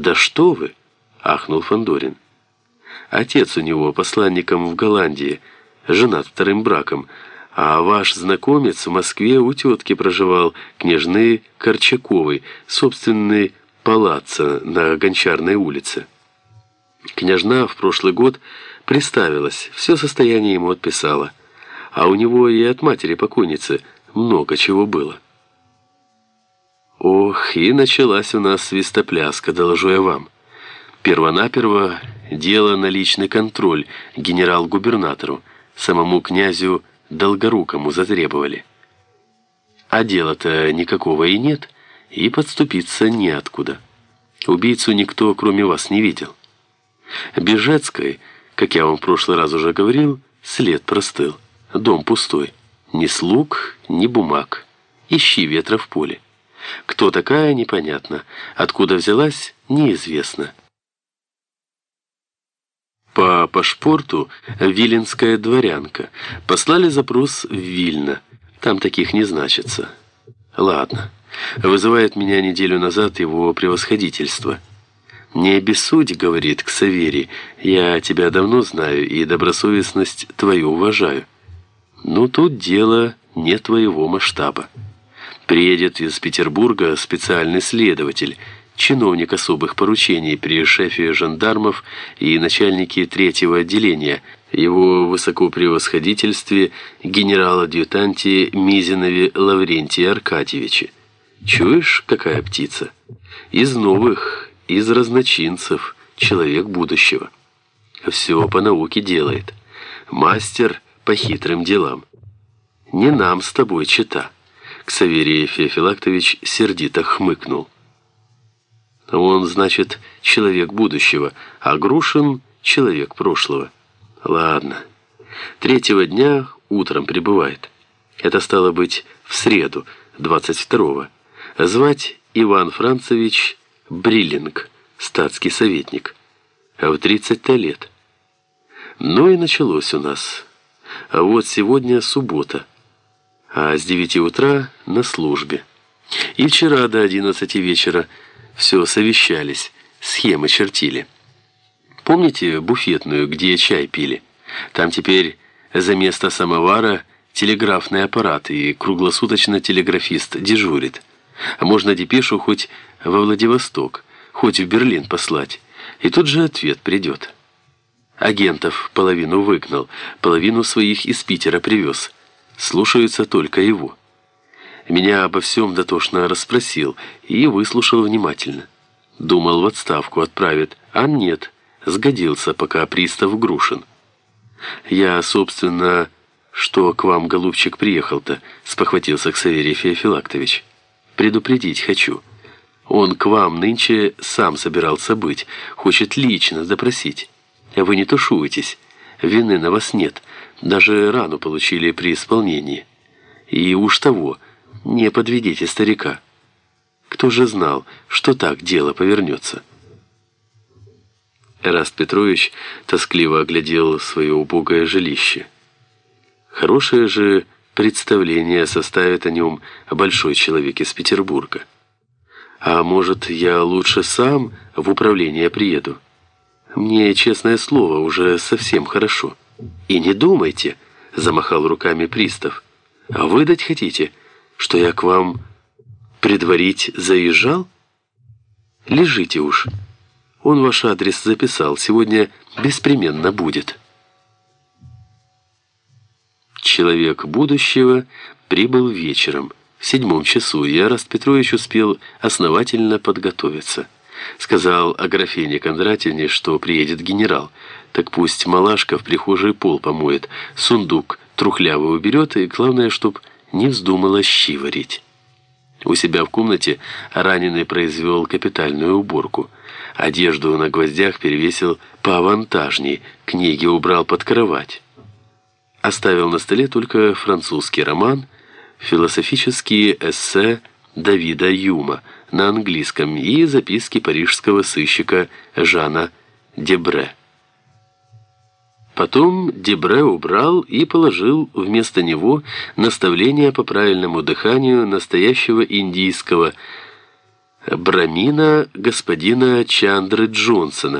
«Да что вы!» — ахнул Фандорин. «Отец у него посланником в Голландии, женат вторым браком, а ваш знакомец в Москве у тетки проживал, княжны Корчаковой, собственный палаццо на Гончарной улице. Княжна в прошлый год приставилась, все состояние ему отписала, а у него и от матери покойницы много чего было». Ох, и началась у нас свистопляска, доложу я вам. Первонаперво дело на личный контроль генерал-губернатору, самому князю Долгорукому затребовали. А дела-то никакого и нет, и подступиться неоткуда. Убийцу никто, кроме вас, не видел. Бежецкой, как я вам в прошлый раз уже говорил, след простыл. Дом пустой. Ни слуг, ни бумаг. Ищи ветра в поле. Кто такая, непонятно. Откуда взялась, неизвестно. По пашпорту виленская дворянка. Послали запрос в Вильно. Там таких не значится. Ладно. Вызывает меня неделю назад его превосходительство. «Не обессудь», — говорит Ксавери, — «я тебя давно знаю и добросовестность твою уважаю». Ну, тут дело не твоего масштаба. Приедет из Петербурга специальный следователь, чиновник особых поручений при шефе жандармов и начальнике третьего отделения, его высокопревосходительстве генерал-адъютанте Мизинове Лаврентии Аркадьевиче. Чуешь, какая птица? Из новых, из разночинцев, человек будущего. Все по науке делает. Мастер по хитрым делам. Не нам с тобой чита. Ксаверий Феофилактович сердито хмыкнул. Он, значит, человек будущего, а Грушин — человек прошлого. Ладно. Третьего дня утром прибывает. Это стало быть в среду, 22-го. Звать Иван Францевич Бриллинг, статский советник. А в 30-то лет. Ну и началось у нас. А вот сегодня суббота а с 9 утра на службе. И вчера до 11 вечера все совещались, схемы чертили. Помните буфетную, где чай пили? Там теперь за место самовара телеграфный аппарат и круглосуточно телеграфист дежурит. Можно депешу хоть во Владивосток, хоть в Берлин послать, и тут же ответ придет. Агентов половину выгнал, половину своих из Питера привез – слушаются только его. Меня обо всем дотошно расспросил и выслушал внимательно. Думал, в отставку отправит, а нет, сгодился, пока пристав Грушин. Я, собственно, что к вам, голубчик, приехал-то, спохватился Ксаверий Феофилактович. Предупредить хочу. Он к вам нынче сам собирался быть, хочет лично допросить. Вы не тушуетесь, вины на вас нет, даже рану получили при исполнении. И уж того, не подведите старика. Кто же знал, что так дело повернется? Эраст Петрович тоскливо оглядел свое убогое жилище. Хорошее же представление составит о нем большой человек из Петербурга. А может, я лучше сам в управление приеду? Мне, честное слово, уже совсем хорошо. «И не думайте», — замахал руками пристав. «А выдать хотите, что я к вам предварить заезжал? Лежите уж. Он ваш адрес записал, сегодня беспременно будет». Человек будущего прибыл вечером, в седьмом часу, и Араст Петрович успел основательно подготовиться. Сказал Аграфене Кондратьевне, что приедет генерал. Так пусть малашка в прихожей пол помоет, сундук трухлявый уберет, и главное, чтоб не вздумала щи варить. У себя в комнате раненый произвел капитальную уборку. Одежду на гвоздях перевесил поавантажней, книги убрал под кровать. Оставил на столе только французский роман, философические эссе Давида Юма на английском и записки парижского сыщика Жана Дебре. Потом Дебре убрал и положил вместо него наставление по правильному дыханию настоящего индийского Брамина господина Чандры Джонсона,